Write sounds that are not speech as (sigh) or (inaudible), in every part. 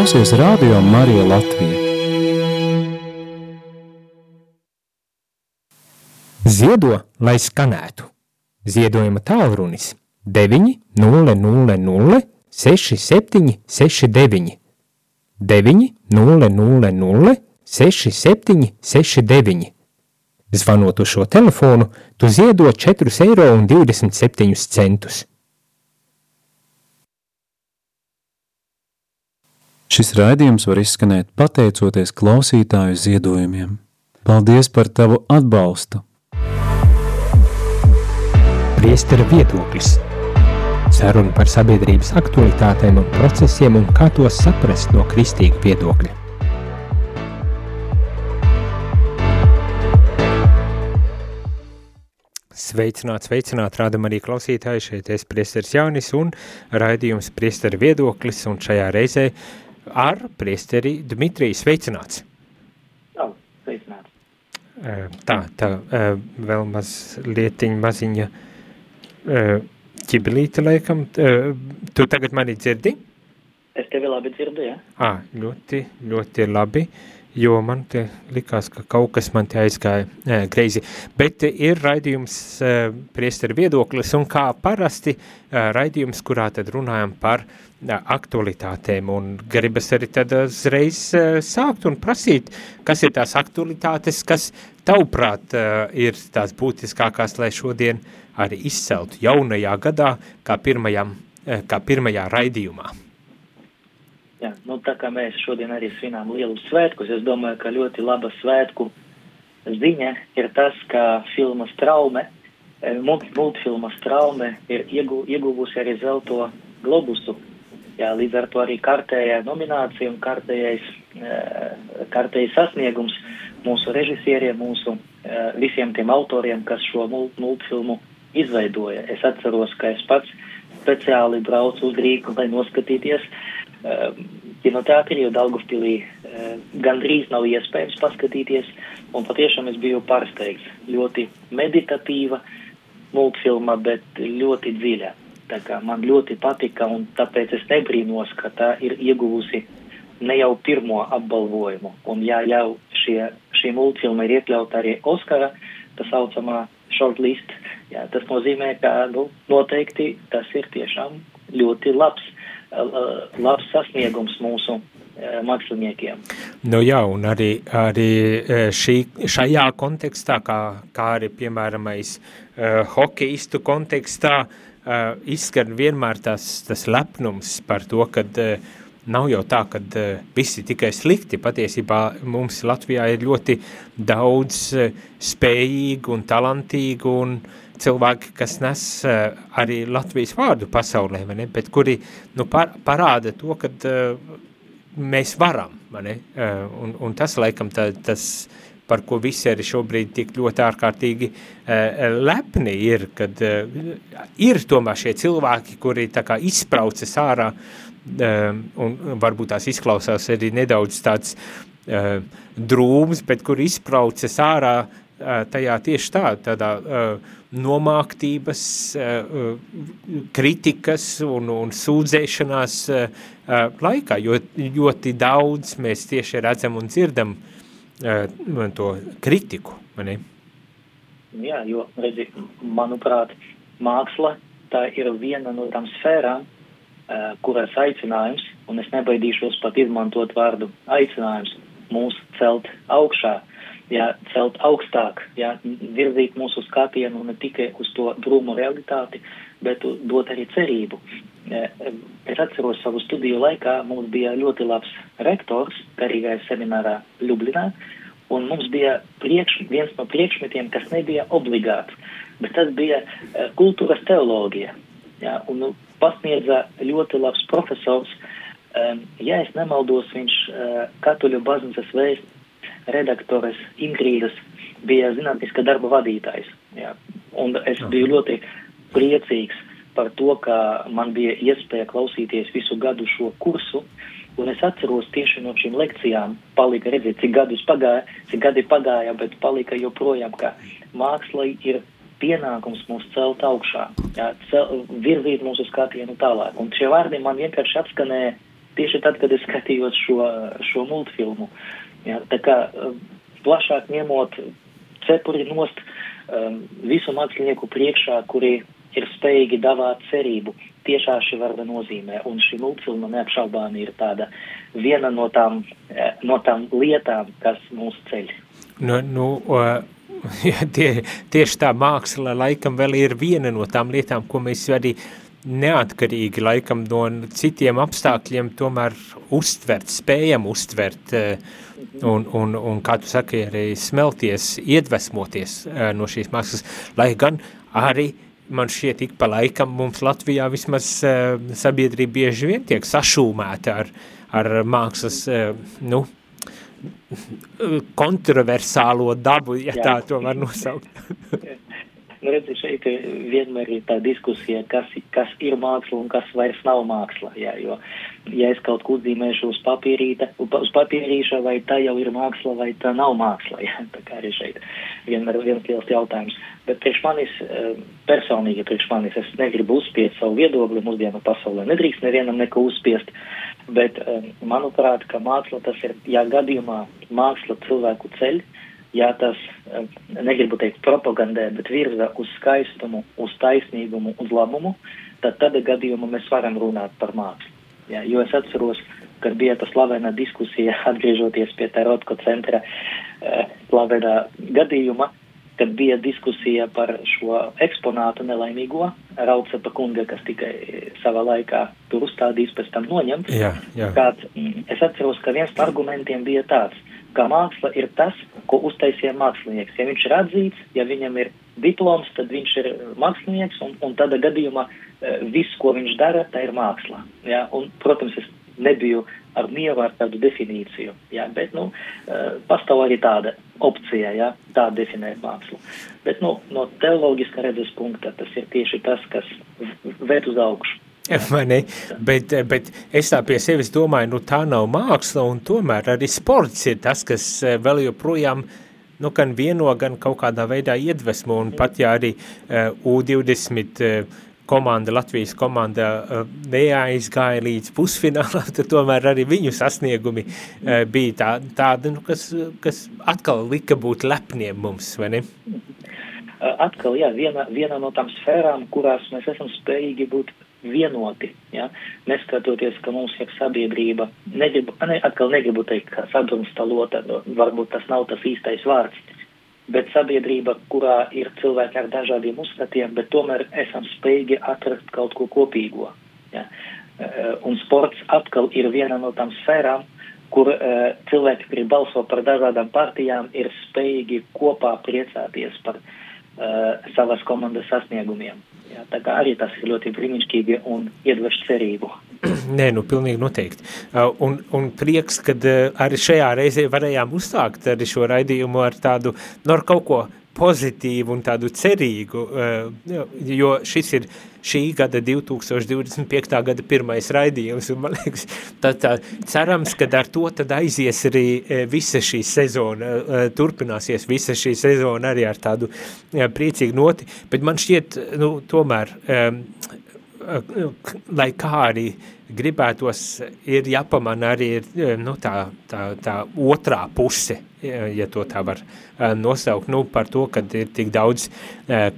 klausies Rādio Marija Latvija. Ziedo, lai skanētu. Ziedojuma tālrunis 900 6769 900 6769 Zvanot uz šo telefonu, tu ziedo 4,27 eiro. Šis raidījums var izskanēt pateicoties klausītāju ziedojumiem. Paldies par tavu atbalstu! Priestera viedoklis Saruna par sabiedrības aktualitātēm un procesiem un kā tos saprast no kristīga viedokļa. Sveicināt, sveicināt, rādam arī klausītāji, šeit es priesteris Jaunis un raidījums priesteri viedoklis un šajā reizē ar priesteri Dmitriju sveicināts. Jā, sveicināts. Tā, tā, vēl maz lietiņa, maziņa ķibelīte laikam. Tu tagad mani dzirdi? Es tevi labi dzirdu, jā. Ā, ļoti, ļoti labi jo man te likās, ka kaut kas man te aizgāja e, greizi. Bet ir raidījums e, priesteri viedoklis un kā parasti e, raidījums, kurā tad runājam par e, aktualitātēm un gribas arī tad uzreiz e, sākt un prasīt, kas ir tās aktualitātes, kas tavuprāt e, ir tās būtiskākās, lai šodien arī izceltu jaunajā gadā kā, pirmajam, e, kā pirmajā raidījumā. Jā, nu, tā kā mēs šodien arī svinām lielu svētkus, es domāju, ka ļoti laba svētku ziņa ir tas, ka filmas traume, eh, multfilmas traume ir iegu, ieguvusi arī zelto globusu. Jā, līdz ar to arī kārtējā nominācija un kārtējais, eh, kārtējais sasniegums mūsu režisieriem, mūsu eh, visiem tiem autoriem, kas šo multfilmu izveidoja. Es atceros, ka es pats speciāli braucu uz Rīgu, lai noskatīties uh, kinoteātrī, jo Daugavpilī gandrīz nav iespējams paskatīties, un patiešām es biju pārsteigts. Ļoti meditatīva multfilma, bet ļoti dziļa. Tā kā man ļoti patika, un tāpēc es nebrīnos, ka tā ir ieguvusi ne jau pirmo apbalvojumu. Un ja jau šie, šī multfilma ir iekļauta arī Oskara, tā saucamā shortlist, jā, tas nozīmē, ka nu, noteikti tas ir tiešām ļoti labs labs sasniegums mūsu māksliniekiem. Nu jā, un arī, arī šī, šajā kontekstā, kā, kā arī piemēramais uh, hokeistu kontekstā, uh, izskan vienmēr tas, tas lepnums par to, kad uh, nav jau tā, ka uh, visi tikai slikti. Patiesībā mums Latvijā ir ļoti daudz uh, spējīgu un talantīgu un uh, cilvēki, kas nes uh, arī Latvijas vārdu pasaulē, ne, bet kuri nu, par, parāda to, ka uh, mēs varam, ne, uh, un, un tas laikam tā, tas, par ko visi arī šobrīd tik ļoti ārkārtīgi lepni ir, kad ir tomēr šie cilvēki, kuri tā kā izpraucas ārā, un varbūt tās izklausās arī nedaudz tāds drūms, bet kur izpraucas ārā tajā tieši tā, tādā nomāktības, kritikas un, un sūdzēšanās laikā, jo ļoti daudz mēs tieši redzam un dzirdam eh, to kritiku, mani? Jā, jo, redzi, manuprāt, māksla tā ir viena no tām sfērām, kuras aicinājums, un es nebaidīšos pat izmantot vārdu aicinājums, mūs celt augšā, jā, celt augstāk, jā, virzīt mūsu skatienu ne tikai uz to drūmu realitāti, bet dot arī cerību. Es atceros savu studiju laikā, mums bija ļoti labs rektors karīgais seminārā Ljublinā, un mums bija priekš, viens no priekšmetiem, kas nebija obligāts, bet tas bija kultūras teoloģija. Jā, un nu, pasniedza ļoti labs profesors, ja es nemaldos, viņš katoļu baznīcas vēst redaktores Ingrīdas bija zinātniska darba vadītājs. Jā. Un es biju ļoti priecīgs par to, ka man bija iespēja klausīties visu gadu šo kursu. Un es atceros tieši no šīm lekcijām, palika redzēt, cik gadus pagāja, cik gadi pagāja, bet palika joprojām, ka māksla ir pienākums mūs celt augšā, jā, cel, virzīt mūsu skatienu tālāk. Un šie vārdi man vienkārši atskanēja tieši tad, kad es skatījos šo, šo multfilmu. Ja, tā kā plašāk ņemot cepuri nost um, visu mākslinieku priekšā, kuri ir spējīgi davāt cerību tiešā šī vārda nozīmē. Un šī multfilma neapšaubāmi ir tāda viena no tām, no tām lietām, kas mūs ceļ. Nu, nu, uh, (laughs) tie, tieši tā māksla laikam vēl ir viena no tām lietām, ko mēs arī neatkarīgi laikam no citiem apstākļiem tomēr uztvert, spējam uztvert un, un, un kā tu saki, arī smelties, iedvesmoties no šīs mākslas, lai gan arī man šķiet ik pa laikam mums Latvijā vismaz sabiedrība bieži vien tiek sašūmēta ar, ar mākslas, nu, kontroversālo dabu, ja Jā. tā to var nosaukt. (laughs) Nu, redzi, šeit vienmēr ir tā diskusija, kas, kas ir māksla un kas vairs nav māksla. Jā, jo, ja es kaut ko zīmēšu uz papīrīta, uz papīrīša, vai tā jau ir māksla, vai tā nav māksla. Jā, (laughs) tā kā arī šeit vienmēr viens liels jautājums. Bet priekš manis, eh, personīgi priekš manis, es negribu uzspiest savu viedokli mūsdienu pasaulē. Nedrīkst nevienam neko uzspiest. Bet, manuprāt, ka māksla tas ir, ja gadījumā māksla cilvēku ceļ, ja tas, negribu teikt propagandē, bet virza uz skaistumu, uz taisnīgumu, uz labumu, tad tādā gadījumā mēs varam runāt par mākslu. Ja, jo es atceros, kad bija tā slavena diskusija, (laughs) atgriežoties pie tā Rotko centra slavenā gadījuma, kad bija diskusija par šo eksponātu nelaimīgo Raucepa kunga, kas tikai savā laikā tur uzstādījis, pēc tam noņemts. Jā, jā. Kāds, mm, es atceros, ka viens no argumentiem bija tāds, ka māksla ir tas, ko uztaisīja mākslinieks. Ja viņš ir atzīts, ja viņam ir diploms, tad viņš ir mākslinieks, un, un tādā gadījumā eh, viss, ko viņš dara, tā ir māksla. Ja? Un, protams, es nebiju ar mieru ar tādu definīciju, jā, bet, nu, uh, pastāv arī tāda opcija, jā, tā definēt mākslu. Bet, nu, no teoloģiska redzes punkta tas ir tieši tas, kas vērt uz augšu. (laughs) Vai ne? Bet, bet es tā pie sevis domāju, nu tā nav māksla un tomēr arī sports ir tas, kas eh, vēl joprojām nu, gan vieno, gan kaut kādā veidā iedvesmo un pat ja arī uh, U20 uh, komanda, Latvijas komanda uh, neaizgāja līdz pusfinālā, (laughs) tad tomēr arī viņu sasniegumi uh, bija tā, tādi, nu, kas, kas atkal lika būt lepniem mums, vai ne? Atkal, jā, viena, viena no tām sfērām, kurās mēs esam spējīgi būt vienoti, ja? neskatoties, ka mums ir sabiedrība, negribu, ne, atkal negribu teikt, ka sadrumstalota, varbūt tas nav tas īstais vārds, bet sabiedrība, kurā ir cilvēki ar dažādiem uzskatiem, bet tomēr esam spējīgi atrast kaut ko kopīgo. Ja? Eh, un sports atkal ir viena no tām sfērām, kur uh, cilvēki, kuri balso par dažādām partijām, ir spējīgi kopā priecāties par uh, savas komandas sasniegumiem. Ja? Tā kā arī tas ir ļoti brīnišķīgi un iedveš cerību. (clears throat) Nē, nu, pilnīgi noteikti. Uh, un, un prieks, kad uh, arī šajā reizē varējām uzsākt arī šo raidījumu ar tādu, nu, ar kaut ko pozitīvu un tādu cerīgu, uh, jo šis ir šī gada 2025. gada pirmais raidījums, un man liekas, tā, tā cerams, ka ar to tad aizies arī visa šī sezona, turpināsies visa šī sezona arī ar tādu priecīgu noti, bet man šķiet, nu, tomēr, lai kā arī gribētos, ir jāpamana arī ir, nu, tā, tā, tā otrā puse, ja to tā var nosaukt, nu, par to, kad ir tik daudz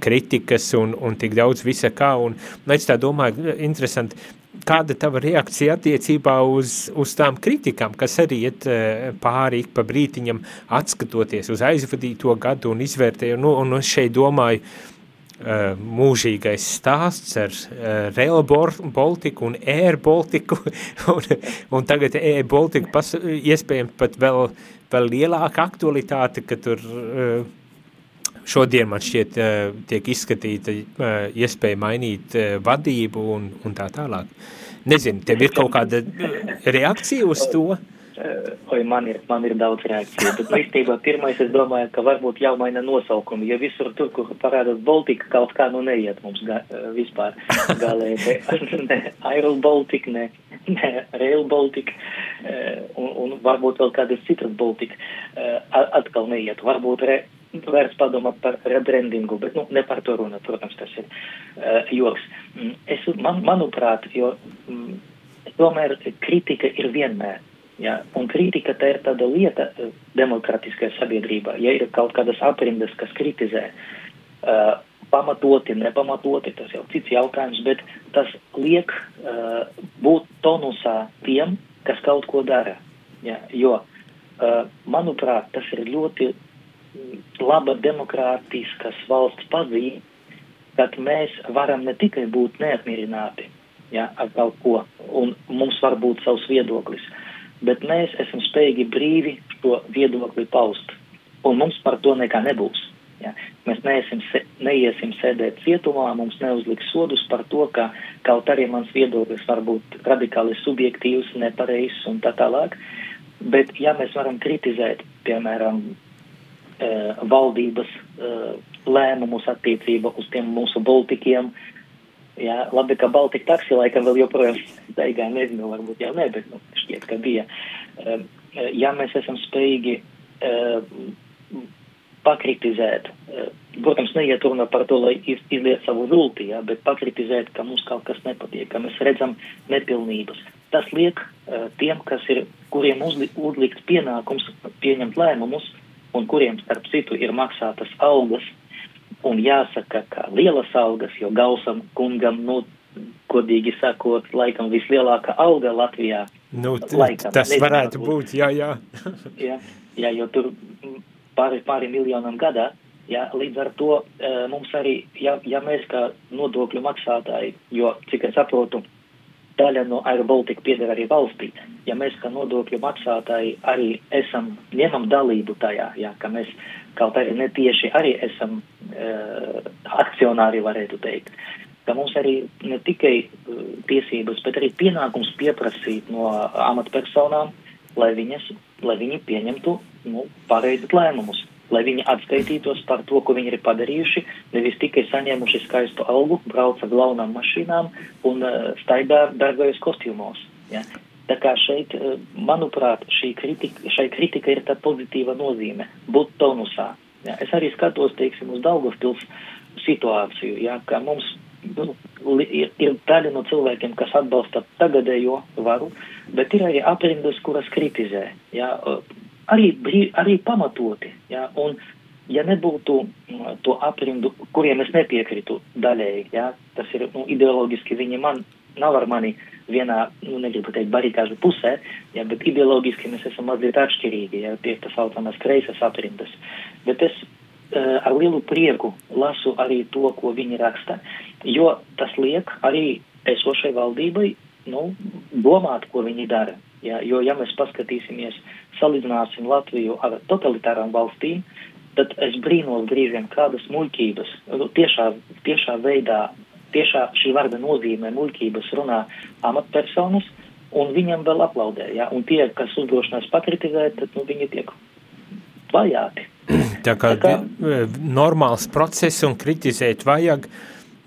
kritikas un, un tik daudz visa kā, un nu, es tā domāju, interesanti, kāda tava reakcija attiecībā uz, uz tām kritikām, kas arī iet pāri ik pa brītiņam, atskatoties uz aizvadīto gadu un izvērtēju, nu, un es šeit domāju, Uh, mūžīgais stāsts ar uh, Rail Baltiku un Air Baltiku, un, un tagad Air Baltica iespējams pat vēl, vēl lielāka aktualitāte, ka tur uh, šodien man šķiet tiek izskatīta iespēja mainīt vadību un, un tā tālāk. Nezinu, tev ir kaut kāda reakcija uz to? Oi, man ir, man ir daudz reakciju, bet īstenībā pirmais es domāju, ka varbūt jāmaina nosaukumi, jo visur tur, kur parādās Baltika, kaut kā nu neiet mums ga, vispār galēji, (laughs) (laughs) ne Aero Baltica, ne, ne Rail Baltica, un, un varbūt vēl kādas citas Baltica, atkal neiet, varbūt re, vērts padomāt par rebrandingu, bet nu, ne par to runa, protams, tas ir joks. Es, man, manuprāt, jo mm, tomēr kritika ir vienmēr. Ja? Un kritika tā ir tāda lieta uh, demokratiskajā sabiedrībā. Ja ir kaut kādas aprindas, kas kritizē, uh, pamatoti, nepamatoti, tas jau cits jautājums, bet tas liek uh, būt tonusā tiem, kas kaut ko dara. Ja? Jo, uh, manuprāt, tas ir ļoti laba demokrātiskas valsts pazīme, kad mēs varam ne tikai būt neapmierināti ja, ar kaut ko, un mums var būt savs viedoklis, bet mēs esam spējīgi brīvi šo viedokli paust, un mums par to nekā nebūs. Ja. Mēs neiesim, neiesim sēdēt cietumā, mums neuzliks sodus par to, ka kaut arī mans viedoklis var būt radikāli subjektīvs, nepareizs un tā tālāk. Bet, ja mēs varam kritizēt, piemēram, uh, valdības uh, lēmumus attiecībā uz tiem mūsu Baltikiem. Jā, labi, ka Baltika taksi laikam vēl joprojām (laughs) staigā, nezinu, varbūt jau ne, bet nu, šķiet, ka bija. Uh, ja mēs esam spējīgi uh, pakritizēt, uh, protams, neiet runa par to, lai iz, izliet savu vilti, jā, bet pakritizēt, ka mums kaut kas nepatīk, ka mēs redzam nepilnības. Tas liek uh, tiem, kas ir, kuriem uzli, uzlikt pienākums pieņemt lēmumus, un kuriem, starp citu, ir maksātas algas, un jāsaka, ka lielas algas, jo Gausam kungam, nu, godīgi sakot, laikam vislielākā alga Latvijā. Nu, laikam, tas varētu būt, jā, jā. (laughs) jā, jā, jo tur pāri, pāri miljonam gadā, jā, līdz ar to uh, mums arī, ja, ja mēs kā nodokļu maksātāji, jo, cik es saprotu, daļa no Aerobaltika pieder arī valstī. Ja mēs kā nodokļu maksātāji arī esam, ņemam dalību tajā, ja, ka mēs kaut arī netieši arī esam akcionāri, varētu teikt, ka mums arī ne tikai uh, tiesības, bet arī pienākums pieprasīt no amatpersonām, lai, viņas, lai viņi pieņemtu nu, pareizus lēmumus lai viņi atskaitītos par to, ko viņi ir padarījuši, nevis tikai saņēmuši skaistu algu, brauca glaunām mašīnām un uh, staigā dārgajos kostīmos. Ja? Tā kā šeit, manuprāt, šī kritika, šai kritika ir tā pozitīva nozīme - būt tonusā. Ja? Es arī skatos, teiksim, uz Daugavpils situāciju, ja? ka mums nu, ir, ir daļa no cilvēkiem, kas atbalsta tagadējo varu, bet ir arī aprindas, kuras kritizē. Ja? arī, brī, arī pamatoti. Ja? Un, ja nebūtu to aprindu, kuriem es nepiekrītu daļēji, ja? tas ir nu, ideoloģiski, viņi man nav ar mani vienā, nu, negribu teikt, barikāžu pusē, ja, bet ideoloģiski mēs esam mazliet atšķirīgi, ja, tie tā saucamās kreisas aprindas. Bet es uh, ar lielu prieku lasu arī to, ko viņi raksta, jo tas liek arī esošai valdībai, nu, domāt, ko viņi dara. Ja, jo, ja mēs paskatīsimies, salīdzināsim Latviju ar totalitārām valstīm, tad es brīnos brīžiem kādas muļķības, nu, tiešā, tiešā veidā, tiešā šī vārda nozīmē muļķības runā amatpersonas, un viņam vēl aplaudē, ja, un tie, kas uzdrošinās pakritizēt, tad, nu, viņi tiek vajāti. Tā kā, Tā kā normāls process un kritizēt vajag,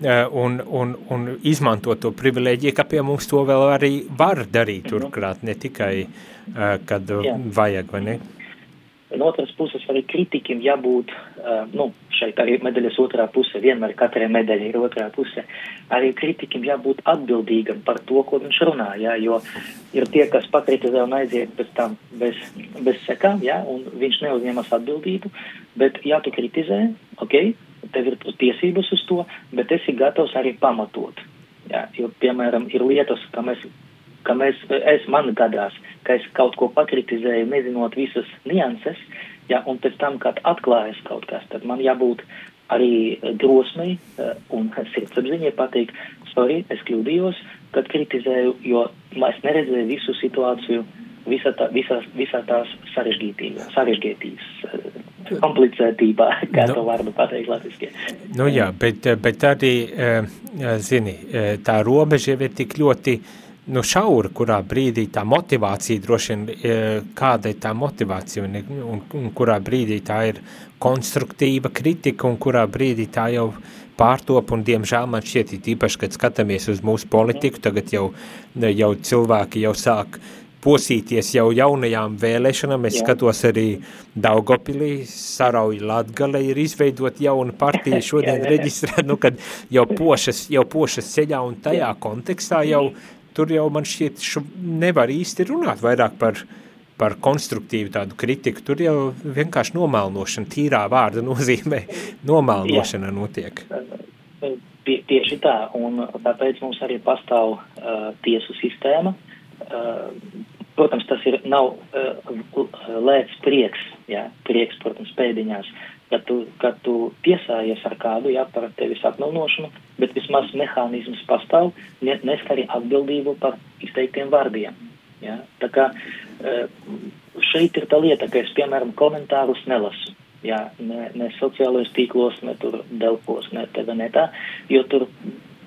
Eh, un, un, un izmantot to privilēģiju, ka pie mums to vēl arī var darīt turklāt, ne tikai, uh, kad Jā. vajag, vai ne? No otras puses, arī kritikiem jābūt, uh, nu, arī medaļas otrā puse, vienmēr katrai medaļa ir otrā puse, arī kritikiem jābūt atbildīgam par to, ko viņš runā, jā, jo ir tie, kas pakritizē un aiziet pēc tam bez, bez sekām, jā, un viņš neuzņemas atbildību, bet ja tu kritizē, ok, tev ir tiesības uz to, bet esi gatavs arī pamatot. Jā, jo, piemēram, ir lietas, ka mēs, ka mēs, es man gadās, ka es kaut ko pakritizēju, nezinot visas nianses, jā, un pēc tam, kad atklājas kaut kas, tad man jābūt arī drosmei eh, un (laughs) sirdsapziņai pateikt, sorry, es kļūdījos, kad kritizēju, jo es neredzēju visu situāciju visa tā, visās, visā tās sarežģītības, sarežģītības komplicētībā, (laughs) kā nu, to vārdu pateikt latviski. Nu jā, bet, bet arī, eh, zini, eh, tā robeža jau ir tik ļoti nu, šaura, kurā brīdī tā motivācija droši vien, eh, kāda ir tā motivācija un, un, un kurā brīdī tā ir konstruktīva kritika un kurā brīdī tā jau pārtop, un diemžēl man šķiet, īpaši, kad skatāmies uz mūsu politiku, tagad jau, jau cilvēki jau sāk posīties jau jaunajām vēlēšanām. Es Jā. skatos arī Daugopilī, Sarauji Latgale ir izveidot jaunu partiju (laughs) šodien reģistrēt, nu, kad jau pošas, jau pošas ceļā un tajā kontekstā jau tur jau man šķiet nevar īsti runāt vairāk par, par konstruktīvu tādu kritiku, tur jau vienkārši nomelnošana, tīrā vārda nozīmē, (laughs) nomelnošana notiek. Tie, tieši tā, un tāpēc mums arī pastāv uh, tiesu sistēma. Uh, protams, tas ir, nav uh, lēts prieks, jā, prieks, protams, pēdiņās, kad tu, kad tu tiesājies ar kādu, jā, par tevis atmelnošanu, bet vismaz mehānisms pastāv, ne, nes arī atbildību par izteiktiem vārdiem. Jā. Tā kā uh, šeit ir tā lieta, ka es, piemēram, komentārus nelasu. Jā, ne, ne sociālajos tīklos, ne tur delpos, ne te, ne tā, jo tur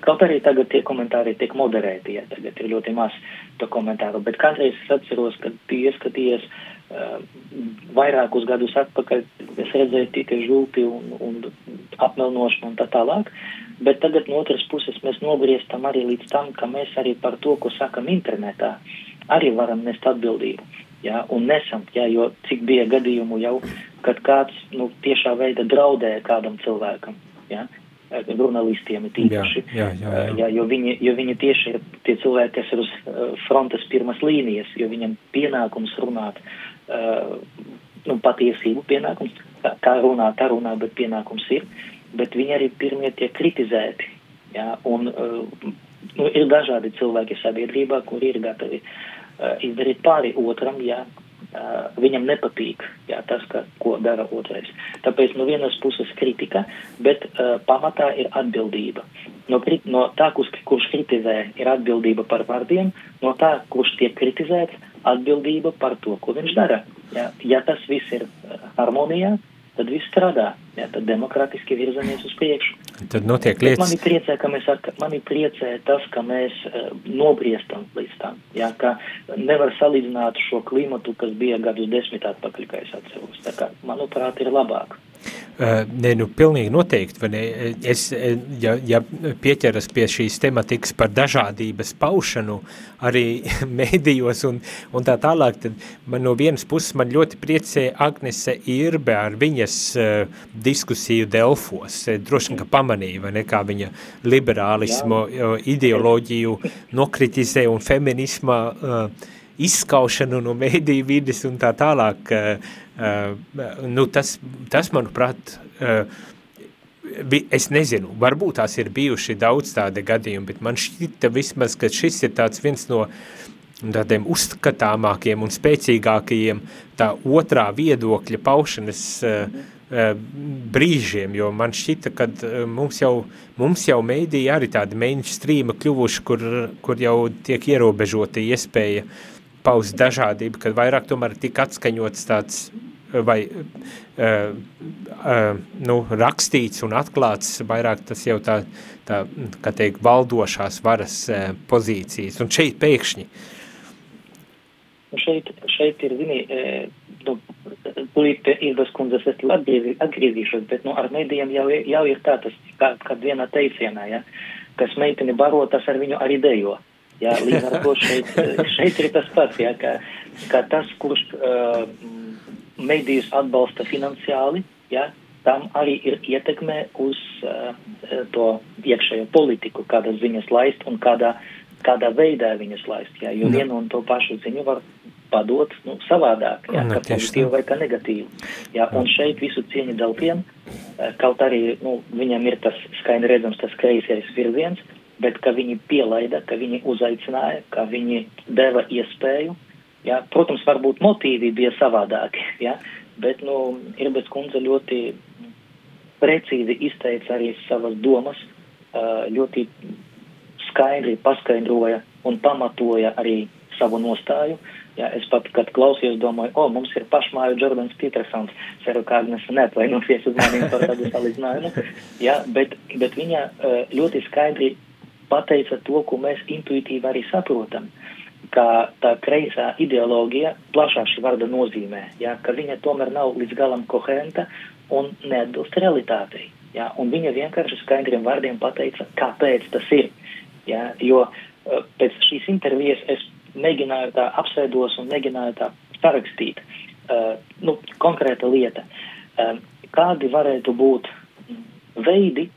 kaut arī tagad tie komentāri tiek moderēti, ja tagad ir ļoti maz to komentāru, bet kādreiz es atceros, kad tu ieskaties uh, vairākus gadus atpakaļ, es redzēju tikai žulti un, un apmelnošanu un tā tālāk, bet tagad no otras puses mēs nogrieztam arī līdz tam, ka mēs arī par to, ko sakam internetā, arī varam nest atbildību. Ja, un nesam, ja, jo cik bija gadījumu jau, kad kāds nu, tiešā veidā draudēja kādam cilvēkam, ja, žurnālistiem tīpaši, jā, jā, jā, jā. Ja, jo, viņi, jo viņi tieši ir tie cilvēki, kas ir uz frontes pirmas līnijas, jo viņam pienākums runāt, uh, nu, patiesību pienākums, kā runāt, tā runā, bet pienākums ir, bet viņi arī pirmie tiek kritizēti, ja, un uh, nu, ir dažādi cilvēki sabiedrībā, kuri ir gatavi izdarīt pāri otram, ja Uh, viņam nepatīk jā, tas, ka, ko dara otrais. Tāpēc no vienas puses kritika, bet uh, pamatā ir atbildība. No, no tā, kurš, kurš kritizē, ir atbildība par vārdiem, no tā, kurš tiek kritizēts, atbildība par to, ko viņš dara. Jā. Ja tas viss ir uh, harmonijā, tad viss strādā. Jā, tad demokrātiski virzamies uz priekšu. Tad notiek lietas. Bet mani priecē, ka mēs, mani priecē tas, ka mēs uh, nobriestam līdz tam. Jā, ka nevar salīdzināt šo klimatu, kas bija gadus desmit atpakaļ, kā es atceros. Tā kā, manuprāt, ir labāk. Uh, nē, nu, pilnīgi noteikti, vai ne? Es, ja, ja pieķeras pie šīs tematikas par dažādības paušanu arī (laughs) mēdījos un, un tā tālāk, tad man no vienas puses man ļoti priecē Agnese Irbe ar viņas uh, diskusiju Delfos. Droši vien, ka pamanīja, vai ne, kā viņa liberālismu Jā. ideoloģiju nokritizē un feminisma uh, izskaušanu no mēdīju vides un tā tālāk. Uh, Uh, nu, tas, tas, manuprāt, uh, es nezinu, varbūt tās ir bijuši daudz tādi gadījumi, bet man šķita vismaz, ka šis ir tāds viens no tādiem uzskatāmākiem un spēcīgākajiem tā otrā viedokļa paušanas uh, brīžiem, jo man šķita, ka mums jau, mums jau mēdī arī tādi mainstreama kļuvuši, kur, kur jau tiek ierobežota iespēja paust dažādību, kad vairāk tomēr tik atskaņots tāds vai uh, uh, nu, rakstīts un atklāts, vairāk tas jau tā, tā kā teikt, valdošās varas uh, pozīcijas, un šeit pēkšņi. Šeit, šeit ir, zini, nu, tūlīt ir tas kundzes, es atgriezīšos, bet, nu, ar medijiem jau, jau ir tā, tas, kā, kā vienā teicienā, ja, kas meiteni baro, tas ar viņu arī dejo. Jā, līdz ar to šeit, šeit ir tas pats, jā, ka, ka tas, kurš uh, medijus atbalsta finansiāli, ja, tam arī ir ietekme uz uh, to iekšējo politiku, kādas ziņas laist un kādā, kādā veidā viņas laist. Ja, jo no. vienu un to pašu ziņu var padot nu, savādāk, ja, kā pozitīvu vai kā negatīvu. Ja, un šeit visu cieņu delpiem, eh, kaut arī nu, viņam ir tas skaidri redzams, tas kreisais virziens, bet ka viņi pielaida, ka viņi uzaicināja, ka viņi deva iespēju Ja? Protams, varbūt motīvi bija savādāki, ja? bet nu, Irbets kundze ļoti precīzi izteica arī savas domas, ļoti skaidri paskaidroja un pamatoja arī savu nostāju. Ja, es pat, kad klausījos, domāju, o, mums ir pašmāju Jordans Petersons, ceru, ka Agnes neatvainosies uz maniem par tādu salīdzinājumu, ja, bet, bet viņa ļoti skaidri pateica to, ko mēs intuitīvi arī saprotam. Ka tā kreisā ideoloģija plašā šī vārda nozīmē, ja, ka viņa tomēr nav līdz galam koherenta un neatbilst realitātei. Ja, un viņa vienkārši skaidriem vārdiem pateica, kāpēc tas ir. Ja, jo eh, pēc šīs intervijas es mēģināju tā apsēdos un mēģināju tā sarakstīt. Uh, nu, konkrēta lieta. Uh, kādi varētu būt veidi,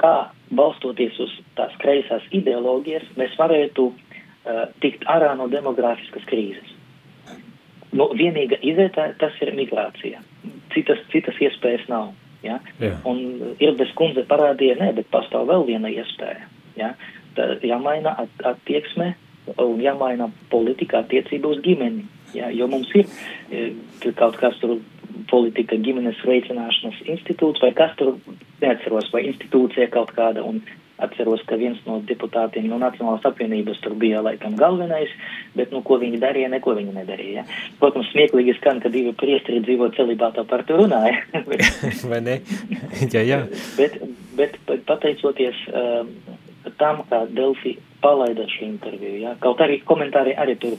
kā balstoties uz tās kreisās ideoloģijas, mēs varētu uh, tikt ārā no demogrāfiskas krīzes. Nu, vienīga izēta tas ir migrācija. Citas, citas iespējas nav. Ja? Jā. Un Irdes kundze parādīja, nē, bet pastāv vēl viena iespēja. Ja? Tā jāmaina at, attieksme un jāmaina politika attiecībā uz ģimeni. Ja? Jo mums ir kaut kas tur politika ģimenes veicināšanas institūts vai kas tur, neatceros, vai institūcija kaut kāda. Un atceros, ka viens no deputātiem no Nacionālās apvienības tur bija laikam galvenais, bet, nu, ko viņi darīja, neko viņi nedarīja. Protams, smieklīgi skan, ka divi priestri dzīvo celibātā par to runāja. (laughs) vai ne? (laughs) jā, jā. bet, bet, pateicoties uh, tam, kā Delfi palaida šo interviju, ja, kaut arī komentāri arī tur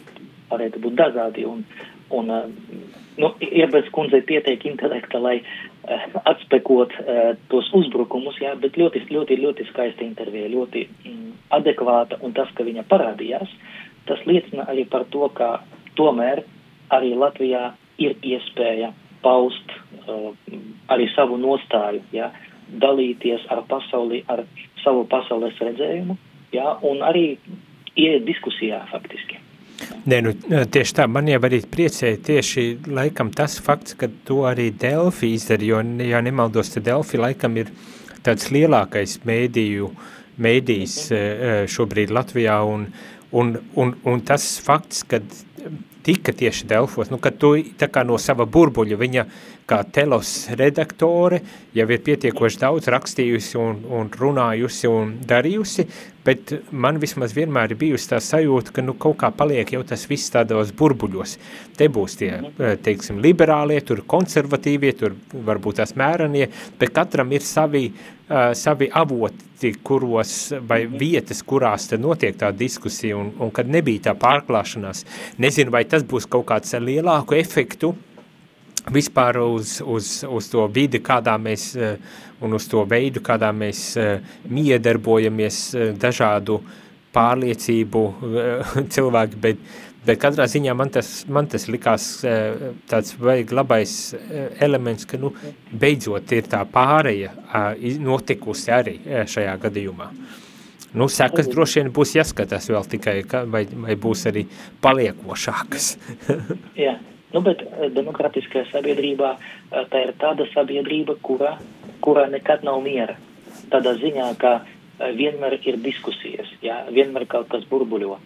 varētu būt dažādi un, un uh, nu, Iebers kundzei pietiek intelekta, lai uh, atspekot uh, tos uzbrukumus, jā, bet ļoti, ļoti, ļoti skaista intervija, ļoti mm, adekvāta, un tas, ka viņa parādījās, tas liecina arī par to, ka tomēr arī Latvijā ir iespēja paust uh, arī savu nostāju, jā, dalīties ar pasauli, ar savu pasaules redzējumu, jā, un arī iet diskusijā faktiski. Nē, nu, tieši tā, man jau arī priecēja tieši laikam tas fakts, ka to arī Delfi izdara, jo, ja nemaldos, tad Delfi laikam ir tāds lielākais mēdīju, mēdījis šobrīd Latvijā, un, un, un, un tas fakts, ka tika tieši Delfos, nu, kad tu tā kā no sava burbuļa viņa kā telos redaktore jau ir pietiekoši daudz rakstījusi un, un runājusi un darījusi, bet man vismaz vienmēr ir bijusi tā sajūta, ka nu kaut kā paliek jau tas viss tādos burbuļos. Te būs tie, teiksim, liberālie, tur konservatīvie, tur varbūt tās mēranie, bet katram ir savi, uh, savi avoti, kuros, vai vietas, kurās te notiek tā diskusija, un, un kad nebija tā pārklāšanās. Nezinu, vai tas būs kaut kāds lielāku efektu, vispār uz, uz, uz to vidi, kādā mēs eh, un uz to veidu, kādā mēs eh, miedarbojamies eh, dažādu pārliecību (laughs) cilvēki, bet, bet katrā ziņā man tas, man tas likās tāds vajag labais elements, ka nu, beidzot ir tā pāreja notikusi arī šajā gadījumā. Nu, sekas droši vien būs jāskatās vēl tikai, vai, vai būs arī paliekošākas. (laughs) Jā. Nu, bet eh, demokrātiskajā sabiedrībā eh, tā ir tāda sabiedrība, kurā, kurā nekad nav miera. Tādā ziņā, ka eh, vienmēr ir diskusijas, ja, vienmēr kaut kas burbuļo.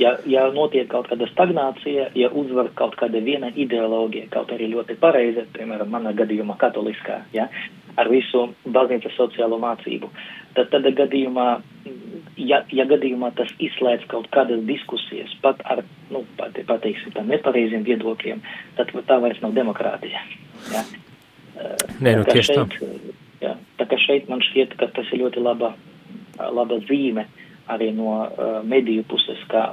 Ja, ja notiek kaut kāda stagnācija, ja uzvar kaut kāda viena ideoloģija, kaut arī ļoti pareiza, piemēram, manā gadījumā katoliskā, ja, ar visu baznīcas sociālo mācību, tad tādā gadījumā ja, ja gadījumā tas izslēdz kaut kādas diskusijas pat ar, nu, pat, pateiksim, tā nepareiziem viedokļiem, tad tā vairs nav demokrātija. Ja? Nē, nu tieši šeit, tā. Ja, tā kā šeit man šķiet, ka tas ir ļoti laba, laba zīme arī no uh, mediju puses, kā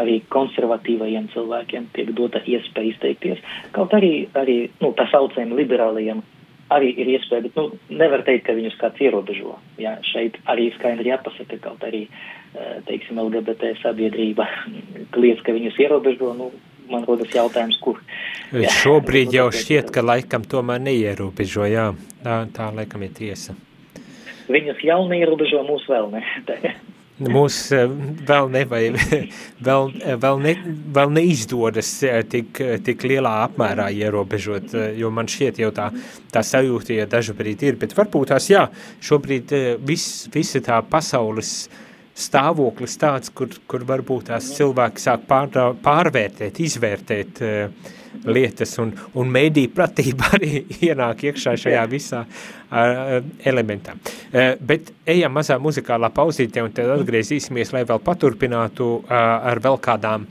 arī konservatīvajiem cilvēkiem tiek dota iespēja izteikties, kaut arī, arī nu, tā saucējiem liberālajiem arī ir iespēja, bet nu, nevar teikt, ka viņus kāds ierobežo. Jā, šeit arī skaidri jāpasaka, kaut arī, eh, teiksim, LGBT sabiedrība kliedz, ka viņus ierobežo, nu, man rodas jautājums, kur. Jā, Šobrīd jau šķiet, ka laikam tomēr neierobežo, jā, tā, tā laikam ir tiesa. Viņus jau neierobežo, mūs vēl ne. (laughs) Mūs eh, vēl, ne, vai, (laughs) vēl, eh, vēl, ne, vēl neizdodas eh, tik, tik lielā apmērā ierobežot, jo man šķiet jau tā, tā sajūta, ja dažabrīd ir, bet varbūt tās, jā, šobrīd vis, visa tā pasaules stāvoklis tāds, kur, kur varbūt tās cilvēki sāk pār, pārvērtēt, izvērtēt uh, lietas, un, un mēdī pratība arī (laughs) ienāk iekšā šajā visā uh, elementā. Uh, bet ejam mazā muzikālā pauzītē, un tad atgriezīsimies, lai vēl paturpinātu uh, ar vēl kādām,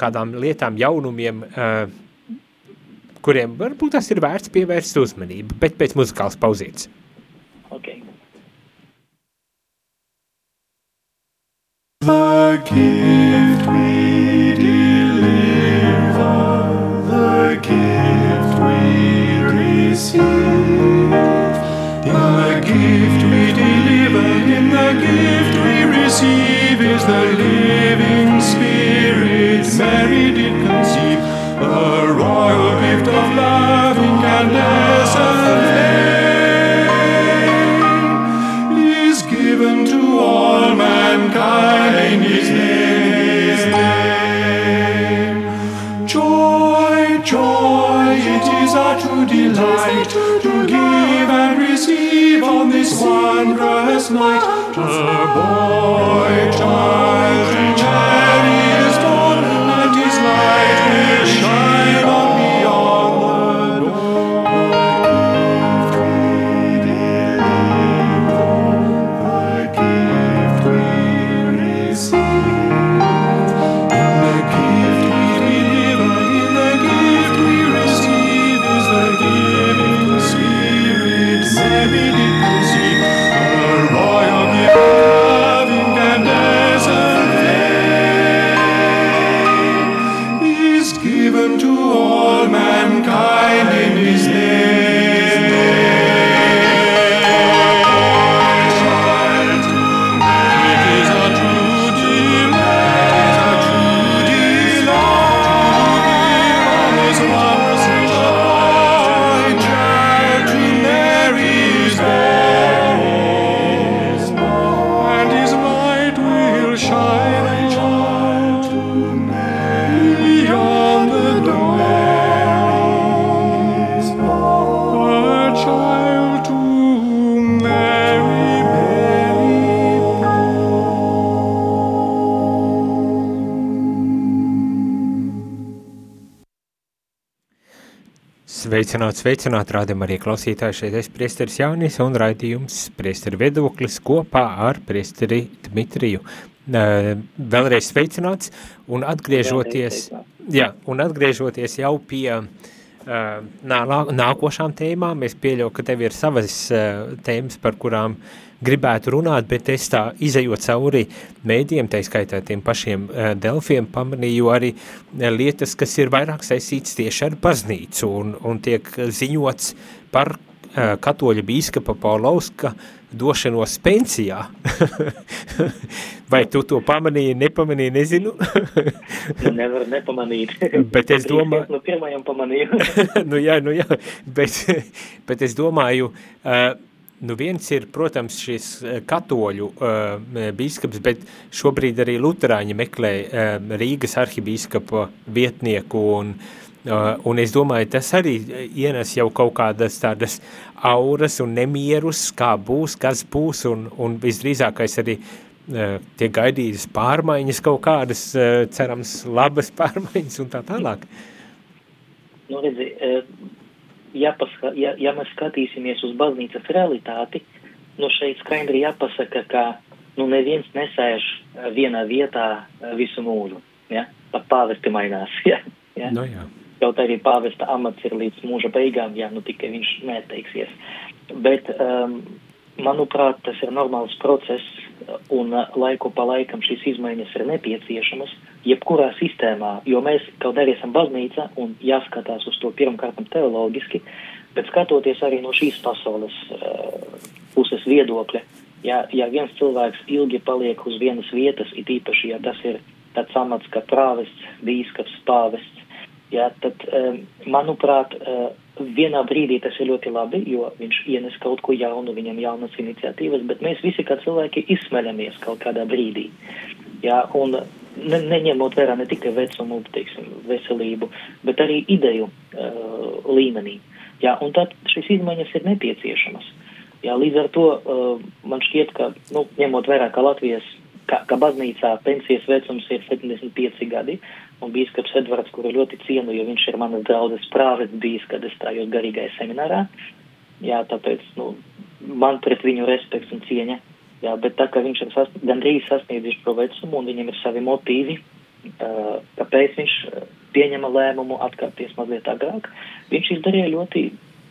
kādām lietām, jaunumiem, uh, kuriem varbūt tas ir vērts pievērst uzmanību, bet pēc muzikālas pauzītes. Okay. The gift we deliver receive. In the gift we deliver, in the gift we receive is the living Spirit Mary did conceive, a royal gift of love, to give and receive on this wondrous night. The boy. Sveicināt, sveicināt, rādam arī klausītāji šeit es priesteris Jānis un raidījums priesteri viedoklis kopā ar priesteri Dmitriju. Vēlreiz sveicināts un atgriežoties, jā, un atgriežoties jau pie uh, nākošām tēmām, es pieļauju, ka tev ir savas uh, tēmas, par kurām gribētu runāt, bet es tā izējot cauri mēdiem, tā skaitā tiem pašiem uh, delfiem, pamanīju arī uh, lietas, kas ir vairāk saistīts tieši ar baznīcu un, un tiek ziņots par uh, katoļa bīskapa Paulauska došanos pensijā. Vai tu to pamanīji, nepamanīji, nezinu? Nu, nevar nepamanīt. Bet es domāju- No pirmajam pamanīju. (laughs) nu jā, nu jā, bet, bet es domāju, uh, nu viens ir, protams, šis katoļu uh, bīskaps, bet šobrīd arī luterāņi meklē uh, Rīgas arhibīskapa vietnieku un Uh, un es domāju, tas arī ienes jau kaut kādas tādas auras un nemierus, kā būs, kas būs, un, un visdrīzākais arī uh, tiek gaidītas pārmaiņas kaut kādas, uh, cerams, labas (laughs) pārmaiņas un tā tālāk. Nu, redzi, ja, paska, ja, ja mēs skatīsimies uz baznīcas realitāti, nu šeit skaidri jāpasaka, ka nu neviens nesēž vienā vietā visu mūžu. Ja? Pat pāvesti mainās. (laughs) Ja? Ja? Nu jā. Kaut arī pāvesta amats ir līdz mūža beigām, ja nu tikai viņš neteiksies. Bet, um, manuprāt, tas ir normāls process, un uh, laiku pa laikam šīs izmaiņas ir nepieciešamas, jebkurā sistēmā, jo mēs kaut arī esam baznīca un jāskatās uz to pirmkārtam teoloģiski, bet skatoties arī no šīs pasaules uh, puses viedokļa, ja, ja viens cilvēks ilgi paliek uz vienas vietas, it īpaši, ja tas ir tāds amats kā prāvests, bīskaps, pāvests, Jā, tad, um, manuprāt, uh, vienā brīdī tas ir ļoti labi, jo viņš ienes kaut ko jaunu, viņam jaunas iniciatīvas, bet mēs visi kā cilvēki izsmeļamies kaut kādā brīdī. Jā, un ne, neņemot vērā ne tikai vecumu, teiksim, veselību, bet arī ideju uh, līmenī. Jā, un tad šīs izmaiņas ir nepieciešamas. Jā, līdz ar to uh, man šķiet, ka, nu, ņemot vērā, ka Latvijas, ka, ka baznīcā pensijas vecums ir 75 gadi, un bīskaps Edvards, kuru ļoti cienu, jo viņš ir manas draudzes prāves bijis, kad es stājos garīgajā seminārā. Jā, tāpēc, nu, man pret viņu respekts un cieņa. Jā, bet tā kā viņš ir sas, gandrīz sasniedzis šo vecumu un viņam ir savi motīvi, uh, kāpēc viņš pieņema lēmumu atkāpties mazliet agrāk, viņš izdarīja ļoti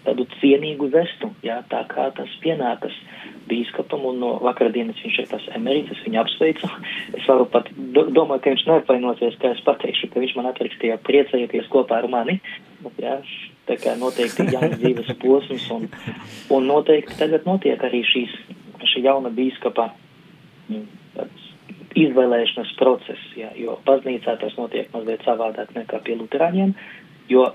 tādu cienīgu vestu, jā, tā kā tas pienākas bīskapam, un no vakardienas viņš ir tas emerīts, viņu apsveicu. Es varu pat do, domāt, ka viņš neapvainosies, ka es pateikšu, ka viņš man atrakstīja priecējoties kopā ar mani. Jā, tā kā noteikti jauns (laughs) dzīves posms, un, un noteikti tagad notiek arī šīs, šī jauna bīskapa mm, izvēlēšanas process, jā, jo baznīcā tas notiek mazliet savādāk nekā pie luterāņiem, jo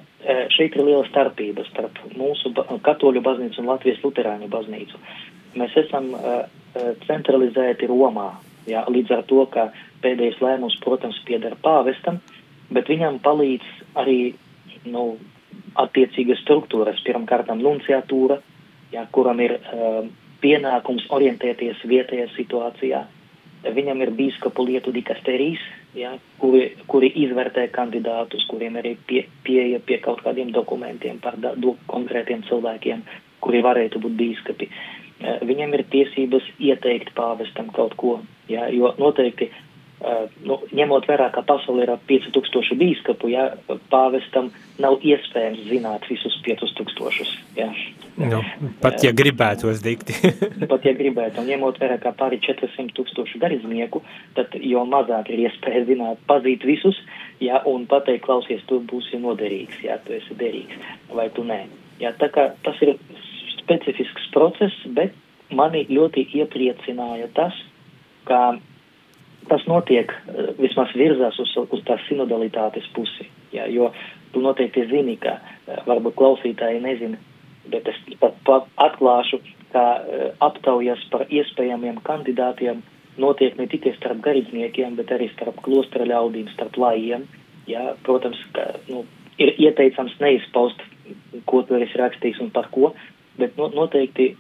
šeit ir liela starpība starp mūsu ba katoļu baznīcu un Latvijas luterāņu baznīcu. Mēs esam uh, centralizēti Romā, jā, līdz ar to, ka pēdējais lēmums, protams, pieder pāvestam, bet viņam palīdz arī nu, attiecīgas struktūras, pirmkārt, nunciatūra, jā, kuram ir uh, pienākums orientēties vietējā situācijā. Viņam ir bīskapu lietu dikasterijas, ja, kuri, kuri izvērtē kandidātus, kuriem arī pie, pieeja pie kaut kādiem dokumentiem par da, do, konkrētiem cilvēkiem, kuri varētu būt bīskapi. Viņam ir tiesības ieteikt pāvestam kaut ko, ja, jo noteikti nu, ņemot vērā, ka pasaulē ir ap 5000 bīskapu, ja, pāvestam nav iespējams zināt visus 5000. Ja. Nu, pat ja gribētos dikti. (laughs) pat ja gribētu, un ņemot vērā, ka pāri 400 tūkstošu gariznieku, tad jo mazāk ir iespēja zināt, pazīt visus, ja, un pateikt, klausies, tu būsi noderīgs, ja, tu esi derīgs, vai tu nē. Ja, tā kā tas ir specifisks process, bet mani ļoti iepriecināja tas, ka tas notiek, eh, vismaz virzās uz, uz tās sinodalitātes pusi. Jā, jo tu noteikti zini, ka eh, varbūt klausītāji nezina, bet es pat, pat atklāšu, ka uh, aptaujas par iespējamiem kandidātiem notiek ne tikai starp garīdzniekiem, bet arī starp klostra ļaudīm, starp lajiem. Jā, protams, ka nu, ir ieteicams neizpaust, ko tu esi rakstījis un par ko, bet no, noteikti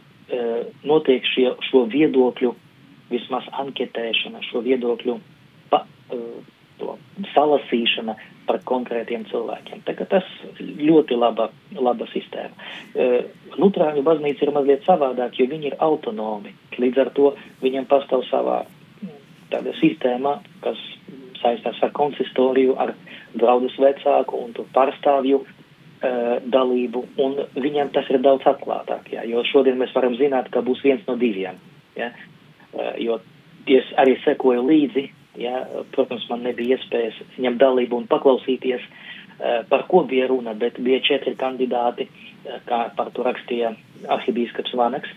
notiek šie, šo viedokļu vismaz anketēšana, šo viedokļu pa, to, salasīšana par konkrētiem cilvēkiem. Tas ļoti laba, laba sistēma. Lutrāņu baznīca ir mazliet savādāk, jo viņi ir autonomi. Līdz ar to viņiem pastāv savā tāda sistēma, kas saistās ar konsistoriju, ar draudus vecāku un pārstāvju uh, dalību, un viņiem tas ir daudz atklātāk, jā, jo šodien mēs varam zināt, ka būs viens no diviem. Ja? Eh, jo es arī sekoju līdzi, ja, protams, man nebija iespējas ņemt dalību un paklausīties, eh, par ko bija runa, bet bija četri kandidāti, eh, kā par to rakstīja arhibīskaps Vanaks,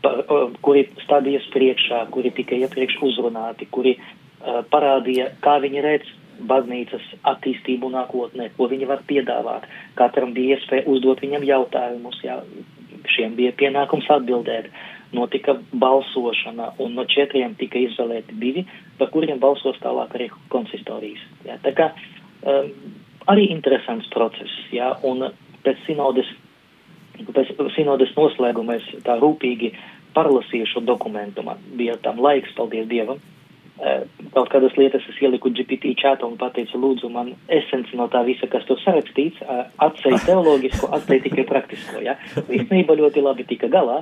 par, kuri stādījās priekšā, kuri tika iepriekš uzrunāti, kuri parādīja, kā viņi redz baznīcas attīstību nākotnē, ko viņi var piedāvāt. Katram bija iespēja uzdot viņam jautājumus, jā, šiem bija pienākums atbildēt. Uh, notika balsošana, un no četriem tika izvēlēti divi, par kuriem balsos tālāk arī konsistorijas. Jā. Tā kā um, arī interesants process, jā, un pēc sinodes, pēc sinodes noslēguma es tā rūpīgi parlasīju šo dokumentu, man bija tam laiks, paldies Dievam. Uh, kaut kādas lietas es ieliku GPT čātu un pateicu, lūdzu, man esenci no tā visa, kas tur sarakstīts, uh, atsēja (laughs) teoloģisko, atsēja tikai praktisko, ja. Īstenībā ļoti labi tika galā,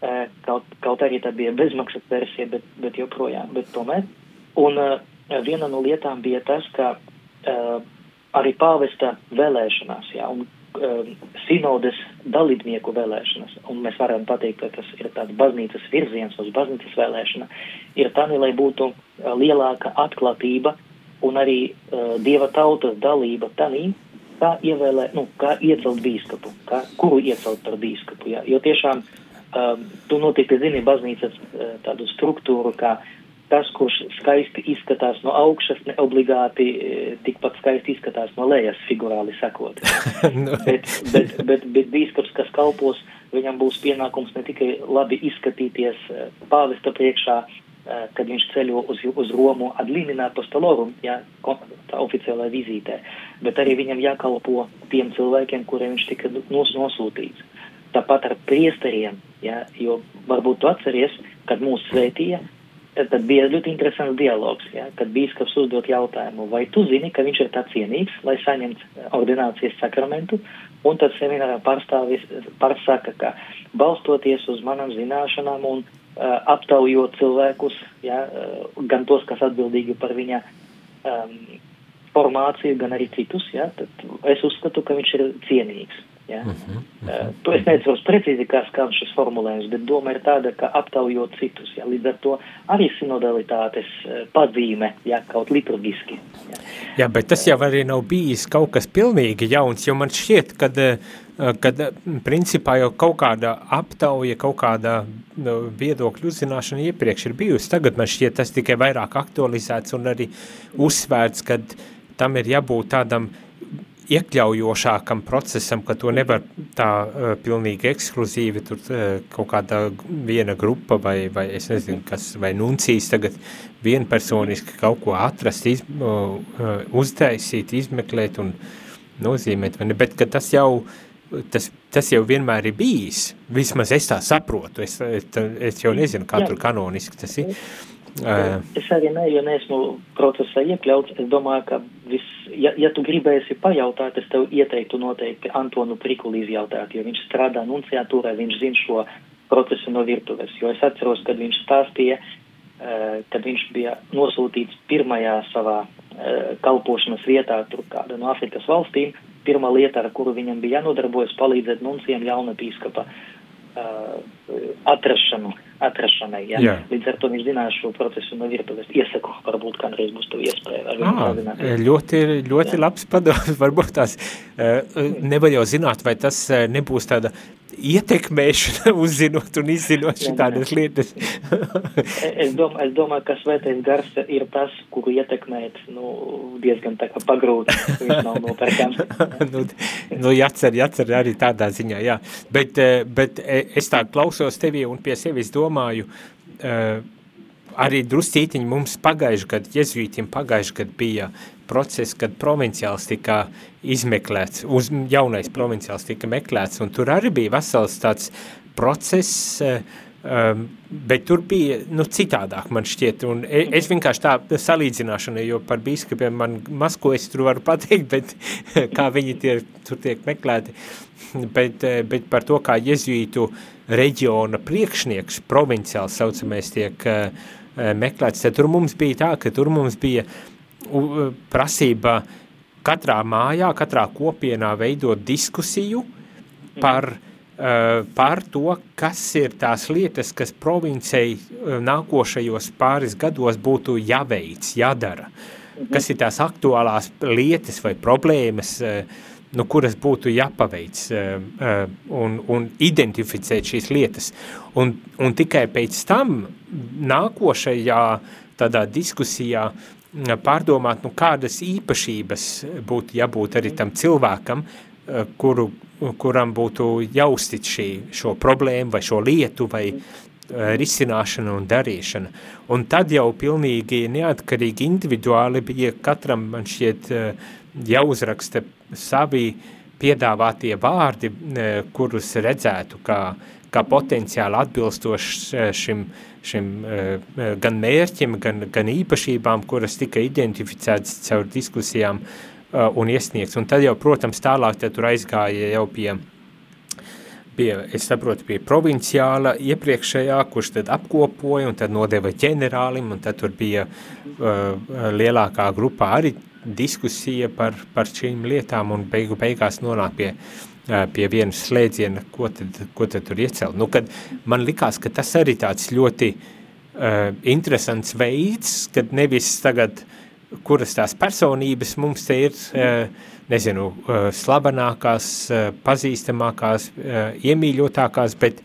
kaut, kaut arī tā bija bezmaksas versija, bet, bet joprojām, bet tomēr. Un uh, viena no lietām bija tas, ka uh, arī pāvesta vēlēšanās, jā, un uh, sinodes dalībnieku vēlēšanas, un mēs varam pateikt, ka tas ir tāds baznīcas virziens uz baznīcas vēlēšana, ir tā, lai būtu uh, lielāka atklātība un arī uh, dieva tautas dalība tanī, kā ievēlē, nu, kā iecelt bīskapu, kā, kuru iecelt par bīskapu, jā, jo tiešām uh, tu noteikti zini baznīcas uh, tādu struktūru, kā tas, kurš skaisti izskatās no augšas, ne obligāti uh, tikpat skaisti izskatās no lejas, figurāli sakot. no. (laughs) bet, bet, bet, bet bīskaps, kas kalpos, viņam būs pienākums ne tikai labi izskatīties uh, pāvesta priekšā, kad viņš ceļo uz, uz Romu ad limina apostolorum, ja, tā oficiālā vizītē, bet arī viņam jākalpo tiem cilvēkiem, kuriem viņš tika nos, nosūtīts. Tāpat ar priesteriem, ja, jo varbūt tu atceries, kad mūs svētīja, tad bija ļoti interesants dialogs, ja, kad bīskaps uzdot jautājumu, vai tu zini, ka viņš ir tā cienīgs, lai saņemtu ordinācijas sakramentu, un tad seminārā pārstāvis pārsaka, ka balstoties uz manām zināšanām un uh, aptaujot cilvēkus, ja, uh, gan tos, kas atbildīgi par viņa um, formāciju, gan arī citus, ja, tad es uzskatu, ka viņš ir cienīgs. Ja? Uh -huh, uh -huh. To es neatceros precīzi, kā skan šis formulējums, bet doma ir tāda, ka aptaujot citus, ja? līdz ar to arī sinodalitātes eh, pazīme, ja kaut liturgiski. Ja? Jā, bet tas jau arī nav bijis kaut kas pilnīgi jauns, jo man šķiet, kad, eh, kad principā jau kaut kāda aptauja, kaut kāda viedokļu uzzināšana iepriekš ir bijusi. Tagad man šķiet tas tikai vairāk aktualizēts un arī uzsvērts, kad tam ir jābūt tādam uh, iekļaujošākam procesam, ka to nevar tā uh, pilnīgi ekskluzīvi tur uh, kaut kāda viena grupa vai, vai es nezinu, kas, vai nuncīs tagad vienpersoniski kaut ko atrast, iz, uh, uztaisīt, izmeklēt un nozīmēt, vai ne, bet ka tas jau tas, tas jau vienmēr ir bijis, vismaz es tā saprotu, es, es jau nezinu, kā Jā. tur kanoniski tas ir. Es arī ne, jo neesmu procesā iekļauts, es domāju, ka vis, ja, ja tu gribēsi pajautāt, es tev ieteiktu noteikti Antonu Prikuli izjautāt, jo viņš strādā nunciatūrā, viņš zina šo procesu no virtuves, jo es atceros, kad viņš stāstīja, kad viņš bija nosūtīts pirmajā savā kalpošanas vietā, tur kāda no Afrikas valstīm, pirmā lieta, ar kuru viņam bija jānodarbojas, palīdzēt nuncijam jauna pīskapa atrašanu, atrašanai. Ja? Jā. Līdz ar to viņš zināja šo procesu no virtuves. Iesaku, varbūt kādreiz būs tev iespēja. Ah, ļoti, ļoti Jā. labs padoms. (laughs) varbūt tās uh, nevar jau zināt, vai tas nebūs tāda ietekmēšana, (laughs) uzzinot un izzinot šādas lietas. (laughs) es, domā, es domāju, ka svētais gars ir tas, kuru ietekmēt nu, diezgan tā kā pagrūti. Viņš nav nopērkams. nu, nu, jācer, jācer arī tādā ziņā, jā. Bet, eh, bet eh, es tā klausos tevi un pie sevis domāju, uh, arī druscītiņi mums pagājuši gadu, jezuītiem pagājuši gadu bija process, kad provinciāls tika izmeklēts, uz jaunais provinciāls tika meklēts, un tur arī bija vesels tāds process, um, bet tur bija, nu, citādāk man šķiet, un e, es vienkārši tā salīdzināšana, jo par bīskapiem man maz ko es tur varu pateikt, (laughs) bet kā viņi tie, tur tiek meklēti, bet, e, bet par to, kā jezuītu reģiona priekšnieks, provinciāls saucamais, tiek uh, meklēts, tad tur mums bija tā, ka tur mums bija prasība katrā mājā, katrā kopienā veidot diskusiju par, uh, par to, kas ir tās lietas, kas provincei nākošajos pāris gados būtu jāveic, jādara. Mhm. Kas ir tās aktuālās lietas vai problēmas, uh, nu, kuras būtu jāpaveic un, un identificēt šīs lietas. Un, un tikai pēc tam nākošajā tādā diskusijā pārdomāt, nu, kādas īpašības būtu jābūt arī tam cilvēkam, kuru, kuram būtu jāuztic šī, šo problēmu vai šo lietu vai risināšana un darīšana. Un tad jau pilnīgi neatkarīgi individuāli bija katram, man šķiet, jāuzraksta savi piedāvātie vārdi, kurus redzētu kā, kā potenciāli atbilstoši šim, šim gan mērķim, gan, gan īpašībām, kuras tika identificētas caur diskusijām un iesniegts. Un tad jau, protams, tālāk tad tur aizgāja jau pie, pie, es saprotu, pie provinciāla iepriekšējā, kurš tad apkopoja un tad nodeva ģenerālim, un tad tur bija uh, lielākā grupā arī diskusija par, par šīm lietām un beigu beigās nonāk pie, pie vienas slēdziena, ko tad, ko tad tur iecelt. Nu, kad man likās, ka tas arī tāds ļoti uh, interesants veids, kad nevis tagad, kuras tās personības mums te ir, uh, nezinu, uh, slavenākās, uh, pazīstamākās, uh, iemīļotākās, bet,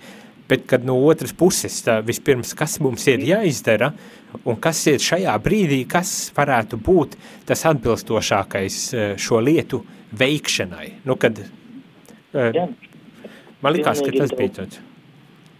bet kad no otras puses tā vispirms, kas mums ir jāizdara, uh, un kas ir šajā brīdī, kas varētu būt tas atbilstošākais eh, šo lietu veikšanai. Nu, kad, eh, man likās, ka tas bija tāds.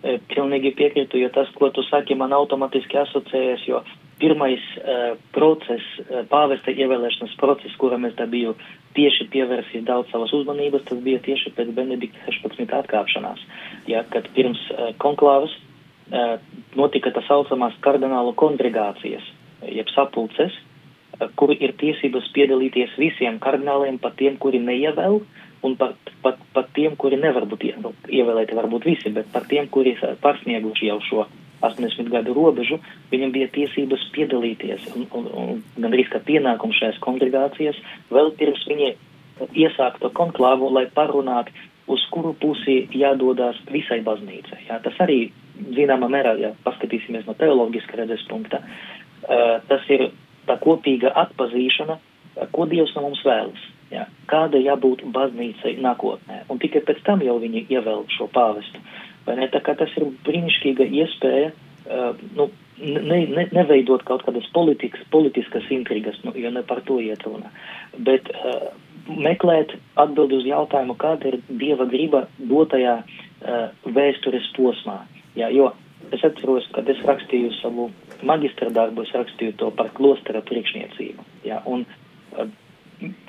Eh, pilnīgi piekrītu, jo tas, ko tu saki, man automatiski asociējas, jo pirmais uh, process, uh, pāvesta ievēlēšanas process, kuram es tā biju tieši pievērsīs daudz savas uzmanības, tas bija tieši pēc Benedikta 16. atkāpšanās, ja, kad pirms uh, konklāvas uh, notika tā saucamās kardinālu kongregācijas, jeb sapulces, eh, kur ir tiesības piedalīties visiem kardināliem, pat tiem, kuri neievēl, un pat, pat, pat tiem, kuri nevar būt nu, ievēlēti, varbūt visi, bet par tiem, kuri pārsnieguši jau šo 80 gadu robežu, viņam bija tiesības piedalīties, un, un, un gandrīz kā pienākums šajās kongregācijas, vēl pirms viņi iesāktu konklāvu, lai parunātu, uz kuru pusi jādodās visai baznīcai. Jā, tas arī zināmā mērā, ja paskatīsimies no teoloģiska redzes punkta, uh, tas ir tā kopīga atpazīšana, uh, ko Dievs no mums vēlas. Ja? Kāda jābūt baznīcai nākotnē. Un tikai pēc tam jau viņi ievēl šo pāvestu. Ne? Tā kā tas ir brīnišķīga iespēja, uh, nu, ne, ne, neveidot kaut kādas politikas, politiskas intrigas, nu, jo ne par to iet runa, bet uh, meklēt atbildi uz jautājumu, kāda ir Dieva griba dotajā uh, vēstures posmā. Jā, jo es atceros, kad es rakstīju savu magistra darbu, es rakstīju to par klostera priekšniecību. Jā, un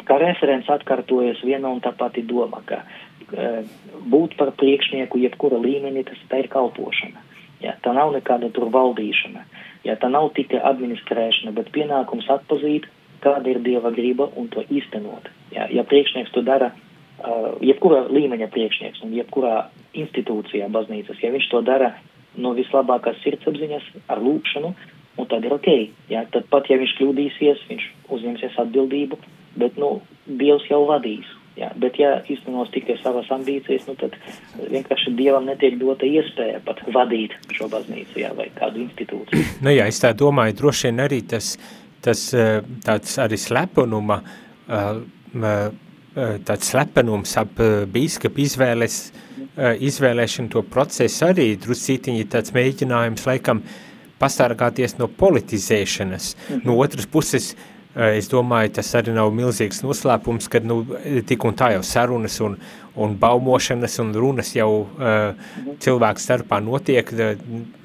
kā referents atkārtojas viena un tā pati doma, ka būt par priekšnieku jebkura līmenī, tas tā ir kalpošana. Ja, tā nav nekāda tur valdīšana. Ja, tā nav tikai administrēšana, bet pienākums atpazīt, kāda ir Dieva griba un to īstenot. Ja, ja priekšnieks to dara, uh, jebkurā līmeņa priekšnieks un jebkurā institūcijā baznīcas, ja viņš to dara no vislabākās sirdsapziņas ar lūkšanu, un tad ir ok. Ja, tad pat, ja viņš kļūdīsies, viņš uzņemsies atbildību, bet, nu, Dievs jau vadīs. Jā, bet, ja īstenos tikai savas ambīcijas, nu, tad vienkārši dievam netiek dota iespēja pat vadīt šo baznīcu jā, vai kādu institūciju. Nu jā, es tā domāju, droši vien arī tas, tas eh, tāds arī slepenuma, eh, eh, tāds slepenums ap bīskapa izvēles, izvēlēšanu to procesu arī druscītiņi tāds mēģinājums laikam pastargāties no politizēšanas. Mm -hmm. No otras puses, uh, es domāju, tas arī nav milzīgs noslēpums, kad nu, tik un tā jau sarunas un, un baumošanas un runas jau uh, cilvēku starpā notiek.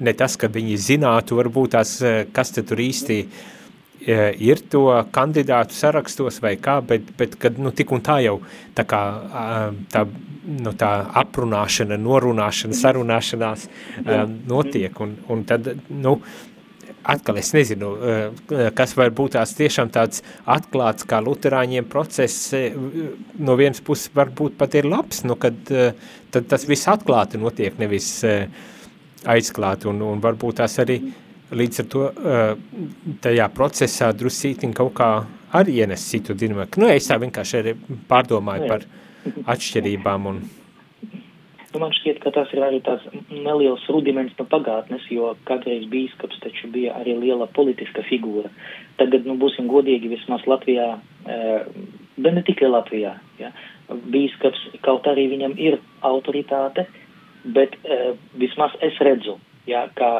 Ne tas, ka viņi zinātu, varbūt tās, eh, kas te tur īsti uh, ir to kandidātu sarakstos vai kā, bet, bet kad nu, tik un tā jau tā kā uh, tā, nu, tā aprunāšana, norunāšana, sarunāšanās uh, notiek. Un, un tad, nu, atkal es nezinu, eh, kas var būt tās tiešām tāds atklāts kā luterāņiem process, eh, no vienas puses varbūt pat ir labs, nu, kad eh, tad tas viss atklāti notiek, nevis aizklāti, un, un varbūt tās arī līdz ar to tajā procesā drusītiņ kaut kā arī ienes citu dinamiku. Nu, es tā vienkārši arī pārdomāju par atšķirībām un Nu, man šķiet, ka tas ir arī tās neliels rudiments no pagātnes, jo kādreiz bīskaps taču bija arī liela politiska figūra. Tagad, nu, būsim godīgi, vismaz Latvijā, e, bet ne tikai Latvijā, ja, bīskaps, kaut arī viņam ir autoritāte, bet e, vismaz es redzu, ja, kā,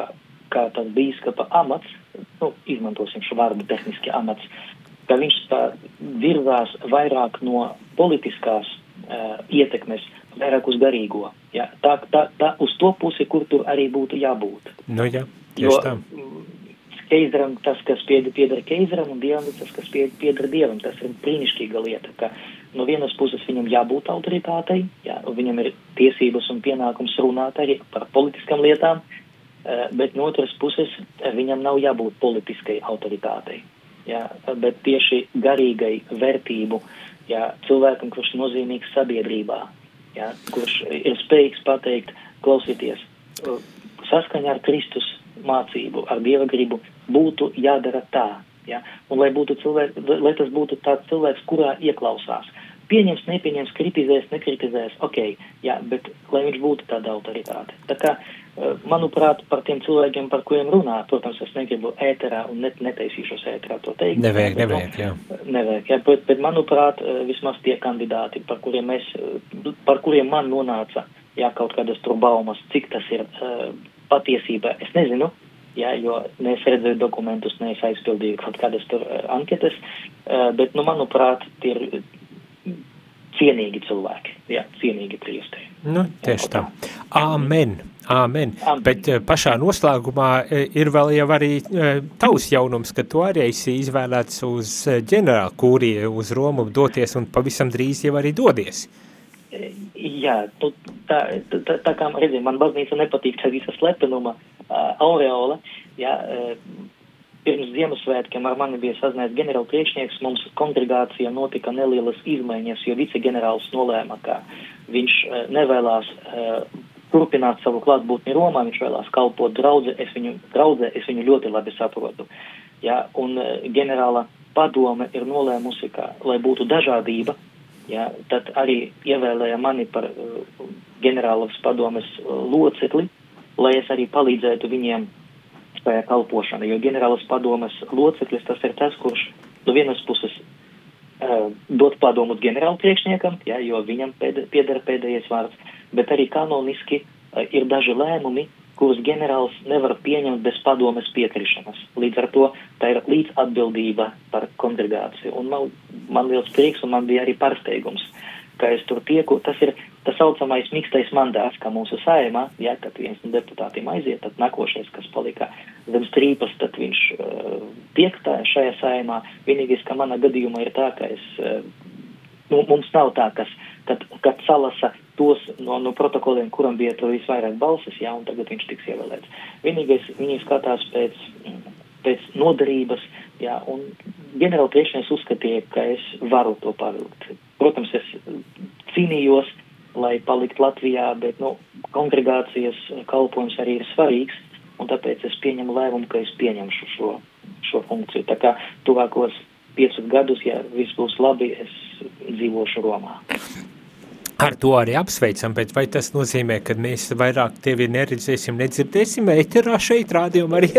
kā tas bīskapa amats, nu, izmantosim šo vārdu tehniski amats, ka viņš tā virzās vairāk no politiskās uh, ietekmes, vairāk uz garīgo. Ja? Tā, tā, tā uz to pusi, kur tur arī būtu jābūt. Nu, jā, jo tā. Keizaram tas, kas pieder keizaram, un dievam tas, kas pieder dievam. Tas ir brīnišķīga lieta, ka no vienas puses viņam jābūt autoritātei, jā, viņam ir tiesības un pienākums runāt arī par politiskām lietām, eh, bet no otras puses eh, viņam nav jābūt politiskai autoritātei. Jā, bet tieši garīgai vērtību, jā, cilvēkam, kurš nozīmīgs sabiedrībā, ja, kurš ir spējīgs pateikt, klausieties, saskaņā ar Kristus mācību, ar Dieva gribu, būtu jādara tā. Ja, un lai, būtu cilvēks, lai tas būtu tāds cilvēks, kurā ieklausās. Pieņems, nepieņems, kritizēs, nekritizēs, ok, jā, bet lai viņš būtu tāda autoritāte. Tā kā Eh, manuprāt, par tiem cilvēkiem, par kuriem runā, protams, es negribu ēterā un net, netaisīšos ēterā to teikt. Nevajag, nevajag, jā. Nevajag, jā, bet, bet manuprāt, eh, vismaz tie kandidāti, par kuriem es, eh, par kuriem man nonāca, jā, kaut kādas tur baumas, cik tas ir uh, patiesība, es nezinu, jā, jo ne es redzēju dokumentus, ne es aizpildīju kaut kādas tur anketes, uh, bet, nu, manuprāt, tie ir cienīgi cilvēki, jā, cienīgi priesteri. Nu, tieši tā. Amen. Amen. Amen. Bet eh, pašā noslēgumā eh, ir vēl jau arī eh, tavs jaunums, ka tu arī esi izvēlēts uz ģenerālu kūriju, uz Romu doties un pavisam drīz jau arī dodies. Jā, nu, tā, tā, tā kā redzēju, man baznīca nepatīk tā visa slepenuma uh, aureola, jā, uh, pirms Ziemassvētkiem ar mani bija sazinājies ģenerāla priekšnieks, mums kongregācija notika nelielas izmaiņas, jo viceģenerālis nolēma, ka viņš uh, nevēlās uh, turpināt savu klātbūtni Romā, viņš vēlās kalpot draudze, es viņu, draudze, es viņu ļoti labi saprotu. Ja, un uh, ģenerāla padome ir nolēmusi, ka, lai būtu dažādība, ja, tad arī ievēlēja mani par ģenerālas padomes locekli, lai es arī palīdzētu viņiem šajā kalpošanā, jo ģenerālas padomes loceklis tas ir tas, kurš no vienas puses uh, dot padomus ģenerāla priekšniekam, ja, jo viņam pēd, piedara pēdējais vārds, bet arī kanoniski uh, ir daži lēmumi, kurus ģenerālis nevar pieņemt bez padomes piekrišanas. Līdz ar to tā ir līdz atbildība par kongregāciju. Un man, man liels prieks un man bija arī pārsteigums, ka es tur tieku. Tas ir tas saucamais mikstais mandāts, kā mūsu saimā, ja, kad viens no deputātiem aiziet, tad nākošais, kas palika zem strīpas, tad viņš uh, tiek tā šajā saimā. Vienīgais, ka manā gadījumā ir tā, ka es, uh, nu, mums nav tā, kas, kad, kad salasa tos no, no protokoliem, kuram bija visvairāk balsis, jā, un tagad viņš tiks ievēlēts. Vienīgais, viņi skatās pēc, pēc nodarības, jā, un ģenerāli priekšnieks uzskatīja, ka es varu to pavilkt. Protams, es cīnījos, lai palikt Latvijā, bet, nu, kongregācijas kalpojums arī ir svarīgs, un tāpēc es pieņemu lēmumu, ka es pieņemšu šo, šo funkciju. Tā kā tuvākos piecus gadus, ja viss būs labi, es dzīvošu Romā. Ar to arī apsveicam, bet vai tas nozīmē, ka mēs vairāk tevi neredzēsim, nedzirdēsim ēterā šeit rādījumā arī?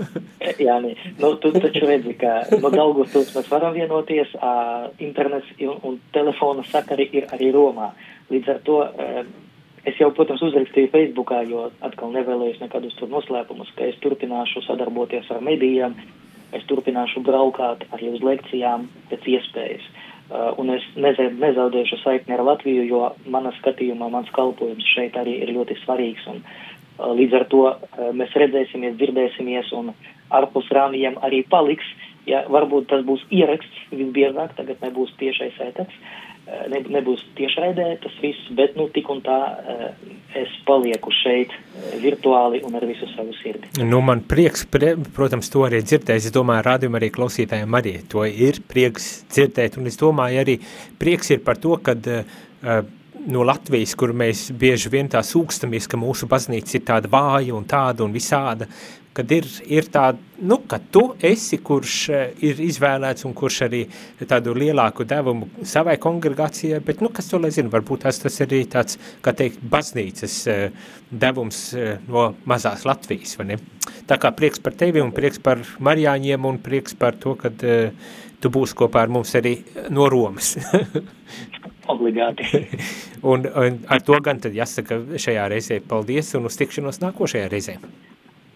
(laughs) Jā, nē, nu, tu taču redzi, ka no tos mēs varam vienoties, uh, internets un, un telefona sakari ir arī Romā. Līdz ar to uh, es jau, protams, uzrakstīju Facebookā, jo atkal nevēlējos nekādus tur noslēpumus, ka es turpināšu sadarboties ar medijām, es turpināšu braukāt arī uz lekcijām pēc iespējas. Uh, un es nezaudēšu saikni ar Latviju, jo manā skatījumā mans kalpojums šeit arī ir ļoti svarīgs. Un, uh, līdz ar to uh, mēs redzēsimies, dzirdēsimies, un ārpus rāmjiem arī paliks. Ja, varbūt tas būs ieraksts visbiežāk, tagad nebūs tiešais ēteks, ne, nebūs tiešraidē tas viss, bet nu tik un tā es palieku šeit virtuāli un ar visu savu sirdi. Nu, man prieks, prie, protams, to arī dzirdēt. Es domāju, rādījumu arī klausītājiem arī to ir prieks dzirdēt. Un es domāju, arī prieks ir par to, kad uh, no Latvijas, kur mēs bieži vien tā sūkstamies, ka mūsu baznīca ir tāda vāja un tāda un visāda, kad ir, ir tāda, nu, ka tu esi, kurš eh, ir izvēlēts un kurš arī tādu lielāku devumu savai kongregācijai, bet, nu, kas to lai zina, varbūt tas, tas arī tāds, kā teikt, baznīcas eh, devums eh, no mazās Latvijas, vai ne? Tā kā prieks par tevi un prieks par Marijāņiem un prieks par to, kad tu būsi kopā ar mums arī no Romas. (laughs) Obligāti. un, un ar to gan tad jāsaka šajā reizē paldies un uz tikšanos nākošajā reizē.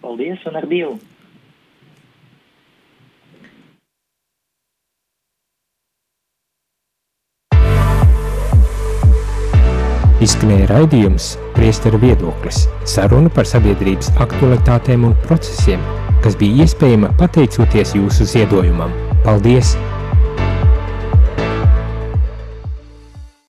Paldies un ar Dievu! Izskanēja raidījums Priesteru viedoklis – saruna par sabiedrības aktualitātēm un procesiem, kas bija iespējama pateicoties jūsu ziedojumam. Paldies!